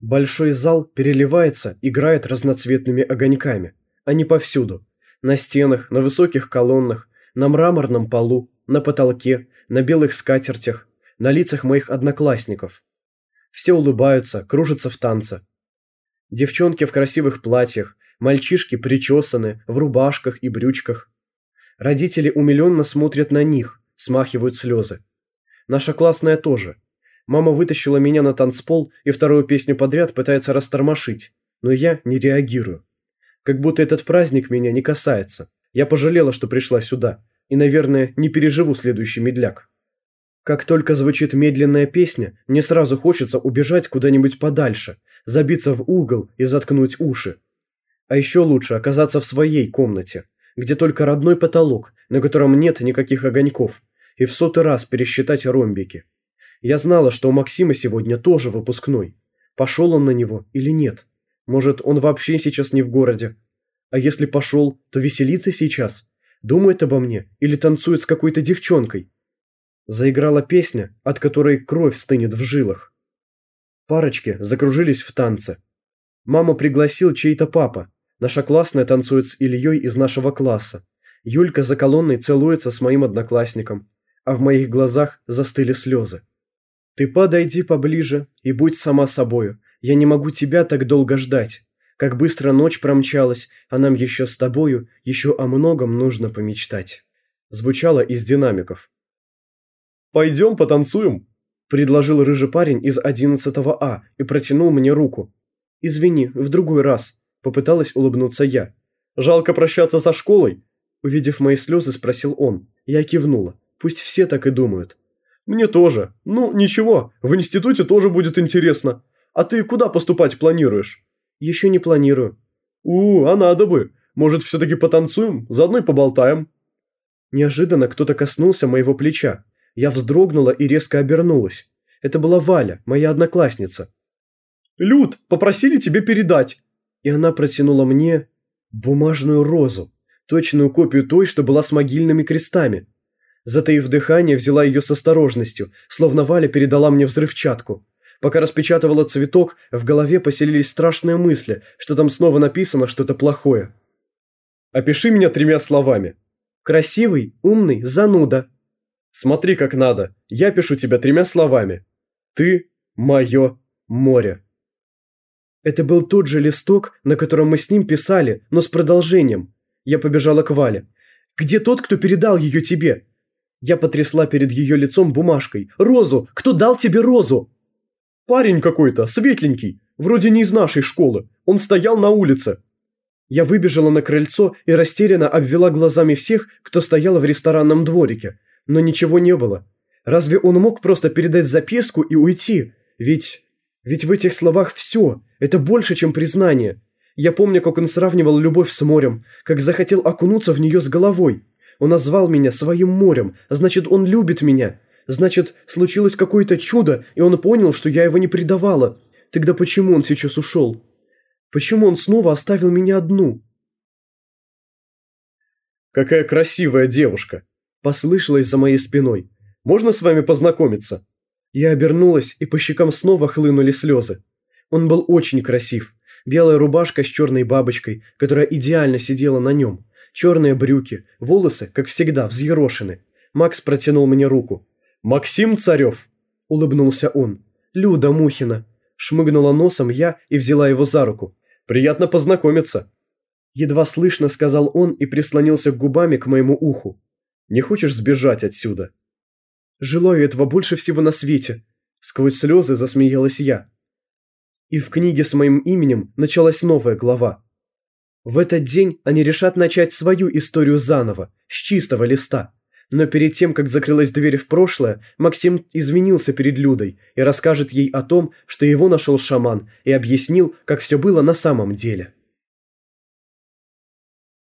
Большой зал переливается, играет разноцветными огоньками. Они повсюду. На стенах, на высоких колоннах, на мраморном полу, на потолке, на белых скатертях, на лицах моих одноклассников. Все улыбаются, кружатся в танце. Девчонки в красивых платьях, мальчишки причесаны, в рубашках и брючках. Родители умиленно смотрят на них, смахивают слезы. Наша классная тоже. Мама вытащила меня на танцпол и вторую песню подряд пытается растормошить, но я не реагирую. Как будто этот праздник меня не касается. Я пожалела, что пришла сюда, и, наверное, не переживу следующий медляк. Как только звучит медленная песня, мне сразу хочется убежать куда-нибудь подальше, забиться в угол и заткнуть уши. А еще лучше оказаться в своей комнате, где только родной потолок, на котором нет никаких огоньков, и в сотый раз пересчитать ромбики. Я знала, что у Максима сегодня тоже выпускной. Пошел он на него или нет? Может, он вообще сейчас не в городе? А если пошел, то веселится сейчас? Думает обо мне или танцует с какой-то девчонкой? Заиграла песня, от которой кровь стынет в жилах. Парочки закружились в танце. Мама пригласил чей-то папа. Наша классная танцует с Ильей из нашего класса. Юлька за колонной целуется с моим одноклассником, а в моих глазах застыли слезы. «Ты подойди поближе и будь сама собою. Я не могу тебя так долго ждать. Как быстро ночь промчалась, а нам еще с тобою еще о многом нужно помечтать». Звучало из динамиков. «Пойдем потанцуем», – предложил рыжий парень из 11 А и протянул мне руку. «Извини, в другой раз», – попыталась улыбнуться я. «Жалко прощаться со школой?» Увидев мои слезы, спросил он. Я кивнула. Пусть все так и думают. «Мне тоже. Ну, ничего, в институте тоже будет интересно. А ты куда поступать планируешь?» «Еще не планирую». «У, а надо бы. Может, все-таки потанцуем, заодно и поболтаем». Неожиданно кто-то коснулся моего плеча. Я вздрогнула и резко обернулась. Это была Валя, моя одноклассница. «Люд, попросили тебе передать!» И она протянула мне бумажную розу, точную копию той, что была с могильными крестами. Затаив дыхание, взяла ее с осторожностью, словно Валя передала мне взрывчатку. Пока распечатывала цветок, в голове поселились страшные мысли, что там снова написано что-то плохое. «Опиши меня тремя словами». «Красивый, умный, зануда», Смотри, как надо. Я пишу тебя тремя словами. Ты – мое море. Это был тот же листок, на котором мы с ним писали, но с продолжением. Я побежала к Вале. «Где тот, кто передал ее тебе?» Я потрясла перед ее лицом бумажкой. «Розу! Кто дал тебе розу?» «Парень какой-то, светленький, вроде не из нашей школы. Он стоял на улице». Я выбежала на крыльцо и растерянно обвела глазами всех, кто стоял в ресторанном дворике но ничего не было. Разве он мог просто передать записку и уйти? Ведь... Ведь в этих словах все. Это больше, чем признание. Я помню, как он сравнивал любовь с морем, как захотел окунуться в нее с головой. Он назвал меня своим морем, значит, он любит меня. Значит, случилось какое-то чудо, и он понял, что я его не предавала. Тогда почему он сейчас ушел? Почему он снова оставил меня одну? «Какая красивая девушка!» Послышалось за моей спиной. «Можно с вами познакомиться?» Я обернулась, и по щекам снова хлынули слезы. Он был очень красив. Белая рубашка с черной бабочкой, которая идеально сидела на нем. Черные брюки, волосы, как всегда, взъерошены. Макс протянул мне руку. «Максим Царев!» – улыбнулся он. «Люда Мухина!» – шмыгнула носом я и взяла его за руку. «Приятно познакомиться!» Едва слышно сказал он и прислонился губами к моему уху. Не хочешь сбежать отсюда?» «Желаю этого больше всего на свете», – сквозь слезы засмеялась я. И в книге с моим именем началась новая глава. В этот день они решат начать свою историю заново, с чистого листа. Но перед тем, как закрылась дверь в прошлое, Максим извинился перед Людой и расскажет ей о том, что его нашел шаман, и объяснил, как все было на самом деле.